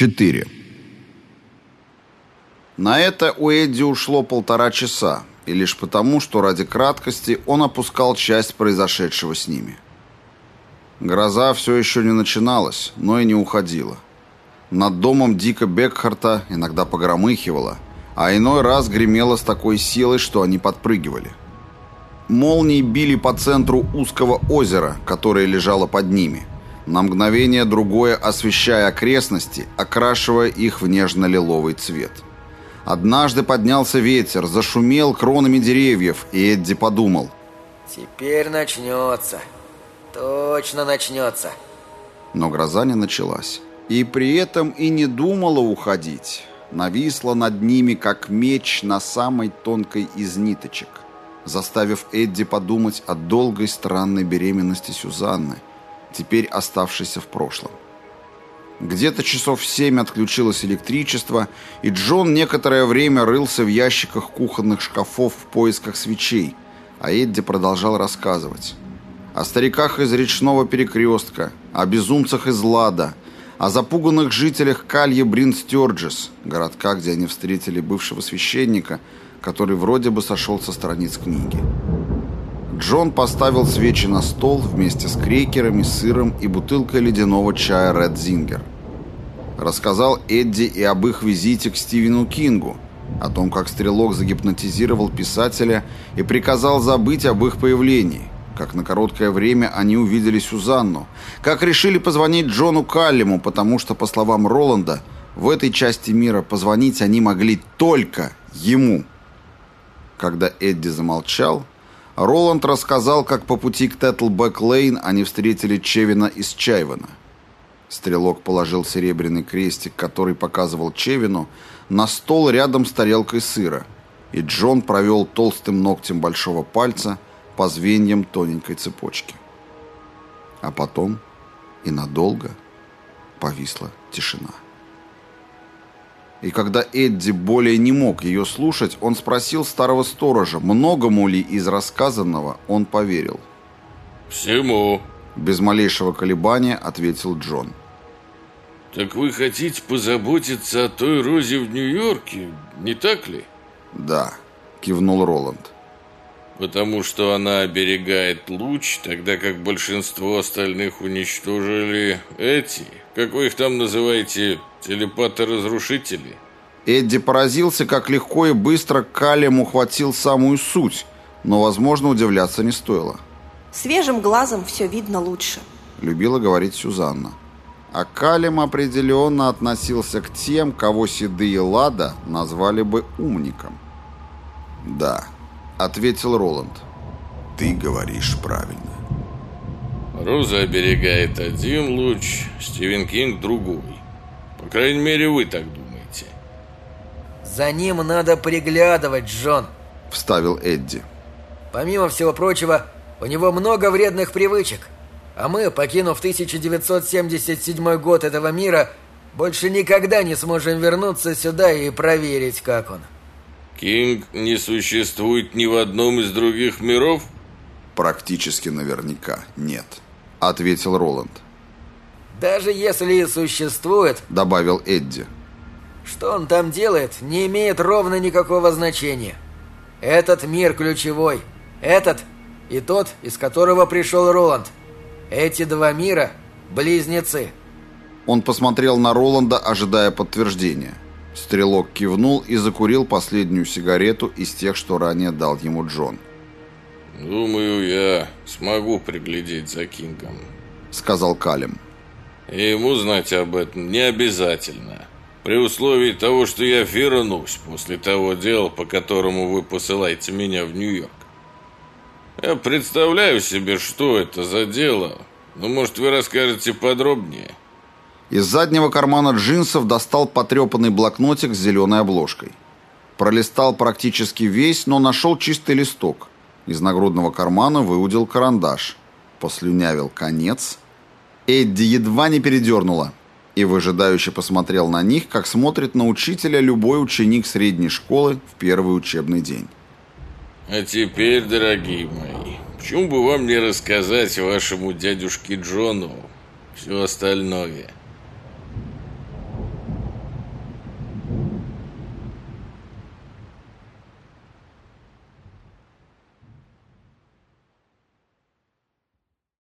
4. На это у Эдди ушло полтора часа, и лишь потому, что ради краткости он опускал часть произошедшего с ними. Гроза все еще не начиналась, но и не уходила. Над домом Дика Бекхарта иногда погромыхивала, а иной раз гремела с такой силой, что они подпрыгивали. Молнии били по центру узкого озера, которое лежало под ними – на мгновение другое освещая окрестности, окрашивая их в нежно-лиловый цвет. Однажды поднялся ветер, зашумел кронами деревьев, и Эдди подумал. «Теперь начнется. Точно начнется». Но гроза не началась. И при этом и не думала уходить. Нависла над ними, как меч на самой тонкой из ниточек, заставив Эдди подумать о долгой странной беременности Сюзанны – теперь оставшийся в прошлом. Где-то часов в семь отключилось электричество, и Джон некоторое время рылся в ящиках кухонных шкафов в поисках свечей, а Эдди продолжал рассказывать. О стариках из речного перекрестка, о безумцах из Лада, о запуганных жителях Калье Бринстерджес, городка, где они встретили бывшего священника, который вроде бы сошел со страниц книги. Джон поставил свечи на стол вместе с крекерами, сыром и бутылкой ледяного чая Ред Зингер. Рассказал Эдди и об их визите к Стивену Кингу, о том, как стрелок загипнотизировал писателя и приказал забыть об их появлении, как на короткое время они увидели Сюзанну, как решили позвонить Джону Каллиму, потому что, по словам Роланда, в этой части мира позвонить они могли только ему. Когда Эдди замолчал, Роланд рассказал, как по пути к Теттлбэк-Лейн они встретили Чевина из Чайвана. Стрелок положил серебряный крестик, который показывал Чевину, на стол рядом с тарелкой сыра, и Джон провел толстым ногтем большого пальца по звеньям тоненькой цепочки. А потом и надолго повисла тишина. И когда Эдди более не мог ее слушать, он спросил старого сторожа, многому ли из рассказанного он поверил. «Всему», — без малейшего колебания ответил Джон. «Так вы хотите позаботиться о той Розе в Нью-Йорке, не так ли?» «Да», — кивнул Роланд. «Потому что она оберегает луч, тогда как большинство остальных уничтожили эти, как вы их там называете, Телепаты-разрушители? Эдди поразился, как легко и быстро Калем ухватил самую суть, но, возможно, удивляться не стоило. Свежим глазом все видно лучше. Любила говорить Сюзанна. А Калем определенно относился к тем, кого седые Лада назвали бы умником. «Да», — ответил Роланд. «Ты говоришь правильно». Роза оберегает один луч, Стивен Кинг другой. По крайней мере, вы так думаете. За ним надо приглядывать, Джон, вставил Эдди. Помимо всего прочего, у него много вредных привычек. А мы, покинув 1977 год этого мира, больше никогда не сможем вернуться сюда и проверить, как он. Кинг не существует ни в одном из других миров? Практически наверняка нет, ответил Роланд. Даже если и существует, добавил Эдди. Что он там делает, не имеет ровно никакого значения. Этот мир ключевой. Этот и тот, из которого пришел Роланд. Эти два мира – близнецы. Он посмотрел на Роланда, ожидая подтверждения. Стрелок кивнул и закурил последнюю сигарету из тех, что ранее дал ему Джон. «Думаю, я смогу приглядеть за Кингом», — сказал Калим. И ему знать об этом не обязательно. При условии того, что я вернусь после того дела, по которому вы посылаете меня в Нью-Йорк. Я представляю себе, что это за дело, но, может, вы расскажете подробнее. Из заднего кармана джинсов достал потрепанный блокнотик с зеленой обложкой. Пролистал практически весь, но нашел чистый листок. Из нагрудного кармана выудил карандаш. Послюнявил конец Эдди едва не передернула и выжидающе посмотрел на них, как смотрит на учителя любой ученик средней школы в первый учебный день. «А теперь, дорогие мои, почему бы вам не рассказать вашему дядюшке Джону все остальное?»